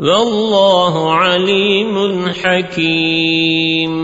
والله عليم حكيم.